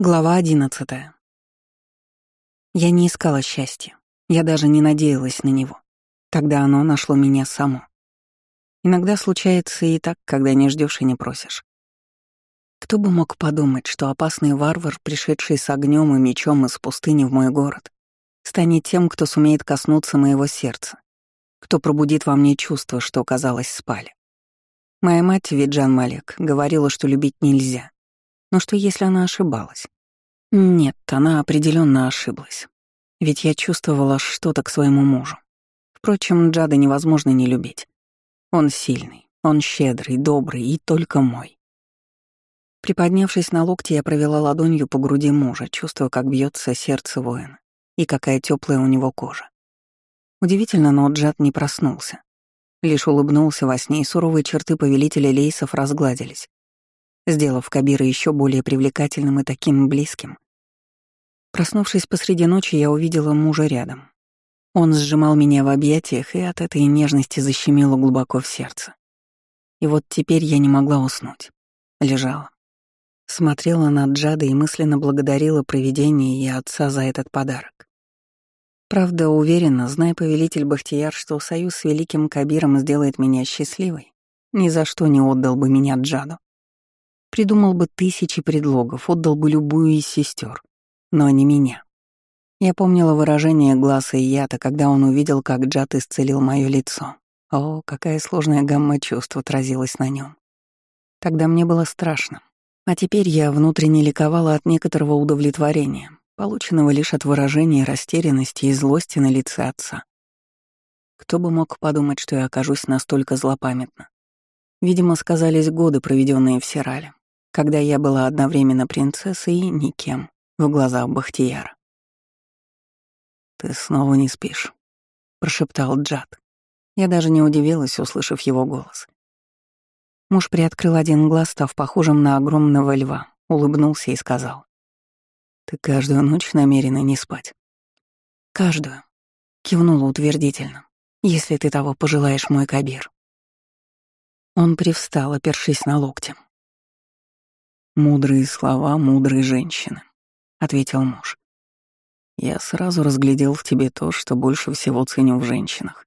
Глава одиннадцатая. Я не искала счастья. Я даже не надеялась на него. Тогда оно нашло меня само. Иногда случается и так, когда не ждешь и не просишь. Кто бы мог подумать, что опасный варвар, пришедший с огнем и мечом из пустыни в мой город, станет тем, кто сумеет коснуться моего сердца, кто пробудит во мне чувства, что, казалось, спали. Моя мать, Виджан Малек, говорила, что любить нельзя, но что если она ошибалась? Нет, она определенно ошиблась. Ведь я чувствовала что-то к своему мужу. Впрочем, Джада невозможно не любить. Он сильный, он щедрый, добрый и только мой. Приподнявшись на локте, я провела ладонью по груди мужа, чувствуя, как бьется сердце воина и какая теплая у него кожа. Удивительно, но Джад не проснулся. Лишь улыбнулся во сне, и суровые черты повелителя лейсов разгладились сделав Кабира еще более привлекательным и таким близким. Проснувшись посреди ночи, я увидела мужа рядом. Он сжимал меня в объятиях, и от этой нежности защемило глубоко в сердце. И вот теперь я не могла уснуть. Лежала. Смотрела на Джада и мысленно благодарила провидение и отца за этот подарок. Правда, уверена, зная повелитель Бахтияр, что союз с великим Кабиром сделает меня счастливой, ни за что не отдал бы меня Джаду. Придумал бы тысячи предлогов, отдал бы любую из сестер, но не меня. Я помнила выражение глаза и ята, когда он увидел, как Джад исцелил мое лицо. О, какая сложная гамма чувств отразилась на нем. Тогда мне было страшно. А теперь я внутренне ликовала от некоторого удовлетворения, полученного лишь от выражения растерянности и злости на лице отца. Кто бы мог подумать, что я окажусь настолько злопамятна. Видимо, сказались годы, проведенные в Сирале, когда я была одновременно принцессой и никем в глазах Бахтияра. «Ты снова не спишь», — прошептал Джад. Я даже не удивилась, услышав его голос. Муж приоткрыл один глаз, став похожим на огромного льва, улыбнулся и сказал. «Ты каждую ночь намерена не спать?» «Каждую», — кивнула утвердительно, «если ты того пожелаешь, мой Кабир». Он привстал, опершись на локте. «Мудрые слова мудрой женщины», — ответил муж. «Я сразу разглядел в тебе то, что больше всего ценю в женщинах».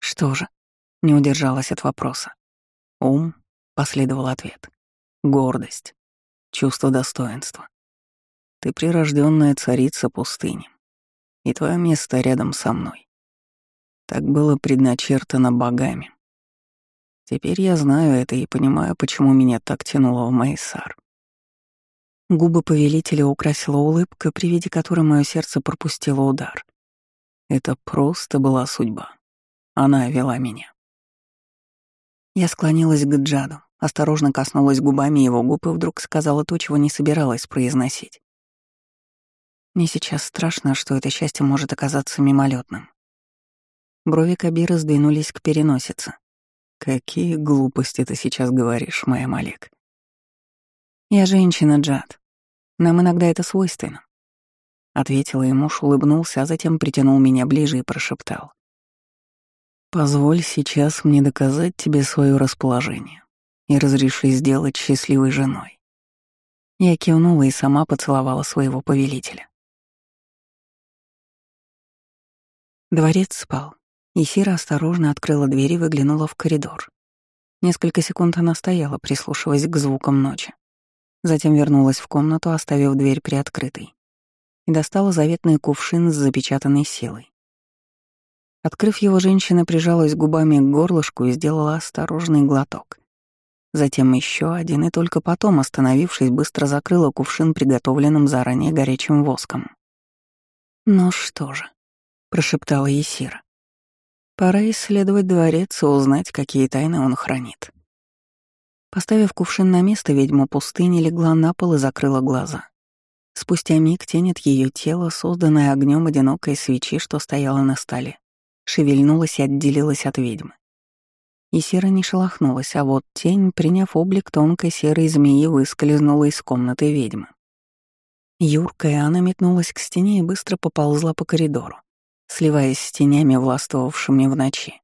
«Что же?» — не удержалась от вопроса. «Ум», — последовал ответ. «Гордость, чувство достоинства. Ты прирожденная царица пустыни, и твое место рядом со мной. Так было предначертано богами. Теперь я знаю это и понимаю, почему меня так тянуло в Майсар. Губы повелителя украсила улыбка, при виде которой мое сердце пропустило удар. Это просто была судьба. Она вела меня. Я склонилась к Джаду, осторожно коснулась губами его губ и вдруг сказала то, чего не собиралась произносить. Мне сейчас страшно, что это счастье может оказаться мимолетным. Брови Кабира сдвинулись к переносице. «Какие глупости ты сейчас говоришь, моя Малик?» «Я женщина, Джад. Нам иногда это свойственно». Ответила ему, муж улыбнулся, а затем притянул меня ближе и прошептал. «Позволь сейчас мне доказать тебе свое расположение и разреши сделать счастливой женой». Я кивнула и сама поцеловала своего повелителя. Дворец спал. Исира осторожно открыла дверь и выглянула в коридор. Несколько секунд она стояла, прислушиваясь к звукам ночи. Затем вернулась в комнату, оставив дверь приоткрытой. И достала заветный кувшин с запечатанной силой. Открыв его, женщина прижалась губами к горлышку и сделала осторожный глоток. Затем еще один, и только потом, остановившись, быстро закрыла кувшин приготовленным заранее горячим воском. «Ну что же», — прошептала Есира. Пора исследовать дворец и узнать, какие тайны он хранит. Поставив кувшин на место, ведьма пустыни легла на пол и закрыла глаза. Спустя миг тень от ее тела, созданная огнем одинокой свечи, что стояла на столе, шевельнулась и отделилась от ведьмы. И сера не шелохнулась, а вот тень, приняв облик тонкой серой змеи, выскользнула из комнаты ведьмы. Юркая, она метнулась к стене и быстро поползла по коридору сливаясь с тенями, властвовавшими в ночи.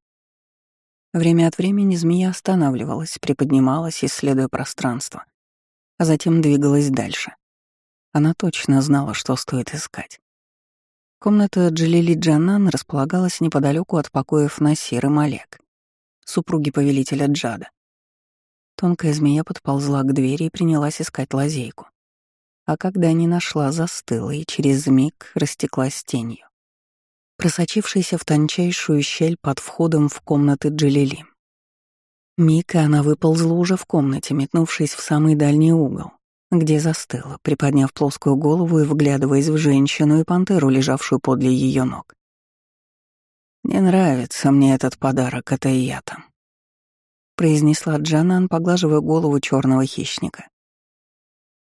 Время от времени змея останавливалась, приподнималась, исследуя пространство, а затем двигалась дальше. Она точно знала, что стоит искать. Комната Джалили Джанан располагалась неподалеку от покоев Насир Малек, супруги повелителя Джада. Тонкая змея подползла к двери и принялась искать лазейку. А когда не нашла, застыла и через миг растеклась тенью, просочившейся в тончайшую щель под входом в комнаты Джалили. Миг, и она выползла уже в комнате, метнувшись в самый дальний угол, где застыла, приподняв плоскую голову и вглядываясь в женщину и пантеру, лежавшую подле ее ног. «Не нравится мне этот подарок от Айята», — произнесла Джанан, поглаживая голову черного хищника.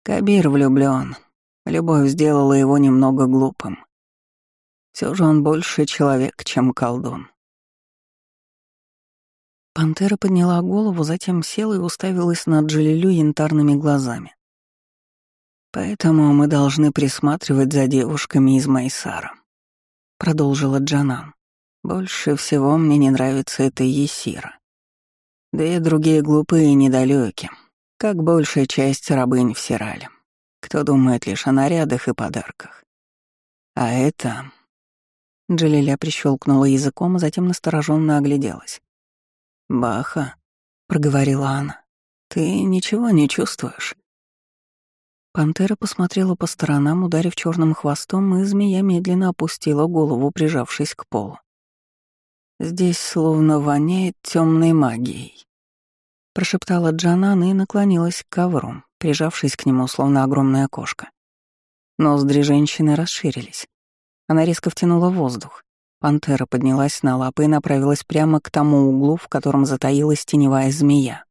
Кабир влюблен. Любовь сделала его немного глупым. Все же он больше человек, чем колдун. Пантера подняла голову, затем села и уставилась на Джалилю янтарными глазами. «Поэтому мы должны присматривать за девушками из Майсара», — продолжила Джанан. «Больше всего мне не нравится эта Есира. Да и другие глупые и недалеки, как большая часть рабынь в Сирале. Кто думает лишь о нарядах и подарках. А это...» Джалиля прищелкнула языком, а затем настороженно огляделась. «Баха», — проговорила она, — «ты ничего не чувствуешь?» Пантера посмотрела по сторонам, ударив черным хвостом, и змея медленно опустила голову, прижавшись к полу. «Здесь словно воняет темной магией», — прошептала Джанан и наклонилась к ковру, прижавшись к нему, словно огромная кошка. Ноздри женщины расширились. Она резко втянула воздух. Пантера поднялась на лапы и направилась прямо к тому углу, в котором затаилась теневая змея.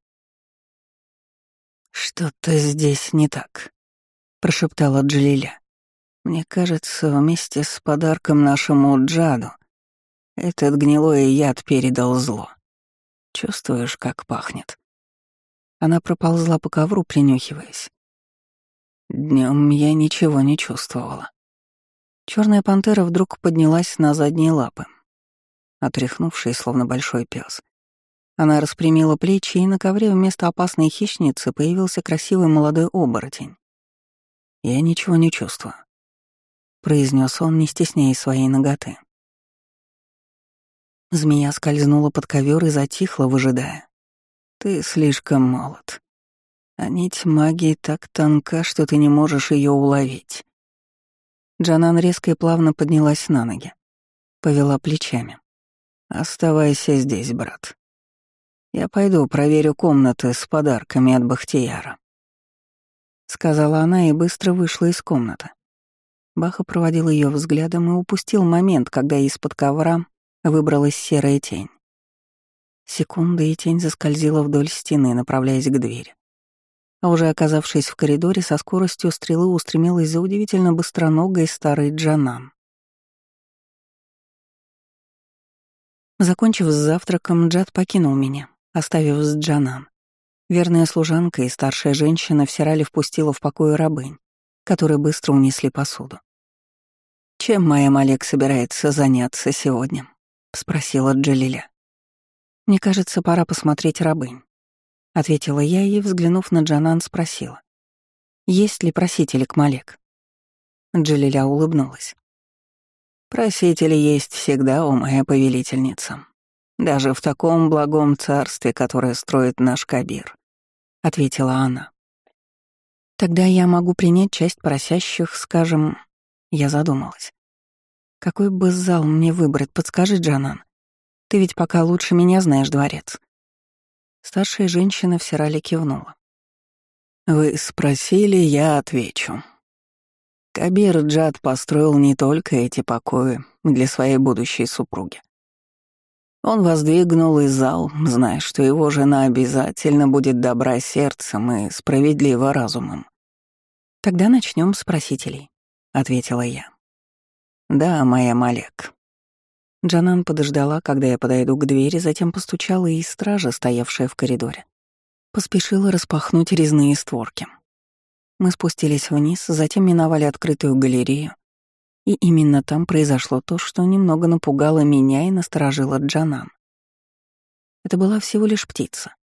«Что-то здесь не так», — прошептала Джалиля. «Мне кажется, вместе с подарком нашему Джаду этот гнилой яд передал зло. Чувствуешь, как пахнет?» Она проползла по ковру, принюхиваясь. Днем я ничего не чувствовала. Черная пантера вдруг поднялась на задние лапы, отряхнувшись, словно большой пес. Она распрямила плечи, и на ковре вместо опасной хищницы появился красивый молодой оборотень. «Я ничего не чувствую», — произнес он, не стесняясь своей ноготы. Змея скользнула под ковер и затихла, выжидая. «Ты слишком молод. А нить магии так тонка, что ты не можешь ее уловить. Джанан резко и плавно поднялась на ноги. Повела плечами. «Оставайся здесь, брат. Я пойду проверю комнаты с подарками от Бахтияра». Сказала она и быстро вышла из комнаты. Баха проводил ее взглядом и упустил момент, когда из-под ковра выбралась серая тень. Секунда, и тень заскользила вдоль стены, направляясь к двери а уже оказавшись в коридоре, со скоростью стрелы устремилась за удивительно быстроногой старой Джанан. Закончив с завтраком, Джад покинул меня, оставив с Джанан. Верная служанка и старшая женщина в Сирале впустила в покой рабынь, которые быстро унесли посуду. «Чем моя Малек собирается заняться сегодня?» — спросила Джалиля. «Мне кажется, пора посмотреть рабынь. — ответила я и, взглянув на Джанан, спросила. «Есть ли просители к Малек?» Джалиля улыбнулась. «Просители есть всегда, о моя повелительница. Даже в таком благом царстве, которое строит наш Кабир», — ответила она. «Тогда я могу принять часть просящих, скажем...» Я задумалась. «Какой бы зал мне выбрать, подскажи, Джанан. Ты ведь пока лучше меня знаешь дворец». Старшая женщина в Сирале кивнула. «Вы спросили, я отвечу. Кабир Джад построил не только эти покои для своей будущей супруги. Он воздвигнул и зал, зная, что его жена обязательно будет добра сердцем и справедлива разумом. «Тогда начнем с просителей», — ответила я. «Да, моя Малек», Джанан подождала, когда я подойду к двери, затем постучала, и стража, стоявшая в коридоре, поспешила распахнуть резные створки. Мы спустились вниз, затем миновали открытую галерею, и именно там произошло то, что немного напугало меня и насторожило Джанан. Это была всего лишь птица.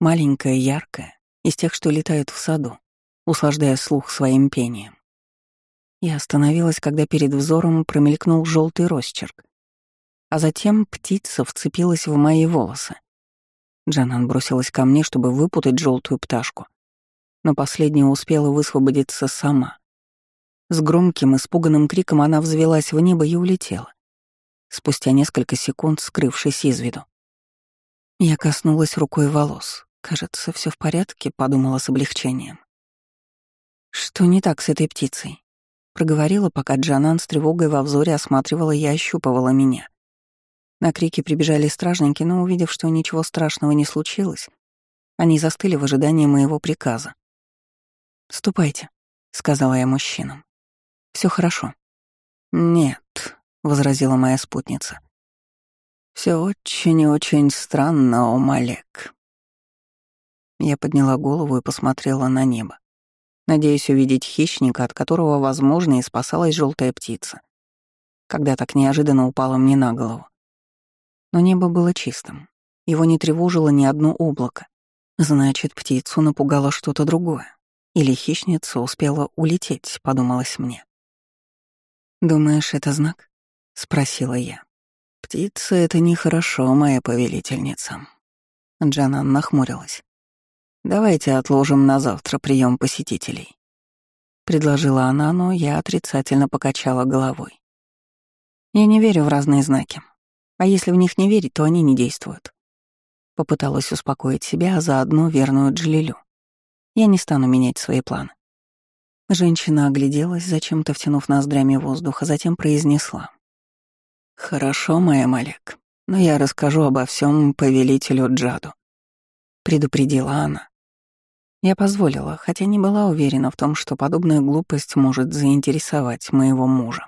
Маленькая, яркая, из тех, что летают в саду, услаждая слух своим пением. Я остановилась, когда перед взором промелькнул желтый росчерк, а затем птица вцепилась в мои волосы. Джанан бросилась ко мне, чтобы выпутать желтую пташку, но последняя успела высвободиться сама. С громким, испуганным криком она взвелась в небо и улетела, спустя несколько секунд скрывшись из виду. Я коснулась рукой волос. Кажется, все в порядке, подумала с облегчением. Что не так с этой птицей? Проговорила, пока Джанан с тревогой во взоре осматривала и ощупывала меня. На крики прибежали стражники, но, увидев, что ничего страшного не случилось, они застыли в ожидании моего приказа. «Ступайте», — сказала я мужчинам. Все хорошо». «Нет», — возразила моя спутница. Все очень и очень странно, о Малек». Я подняла голову и посмотрела на небо, надеясь увидеть хищника, от которого, возможно, и спасалась желтая птица, когда так неожиданно упала мне на голову. Но небо было чистым, его не тревожило ни одно облако. Значит, птицу напугало что-то другое. Или хищница успела улететь, подумалось мне. «Думаешь, это знак?» — спросила я. «Птица — это нехорошо, моя повелительница». Джанан нахмурилась. «Давайте отложим на завтра прием посетителей». Предложила она, но я отрицательно покачала головой. Я не верю в разные знаки. А если в них не верить, то они не действуют. Попыталась успокоить себя, а заодно верную Джалилю. Я не стану менять свои планы. Женщина огляделась, зачем-то втянув ноздрями воздух, а затем произнесла. «Хорошо, моя Малек, но я расскажу обо всем повелителю Джаду», — предупредила она. Я позволила, хотя не была уверена в том, что подобная глупость может заинтересовать моего мужа.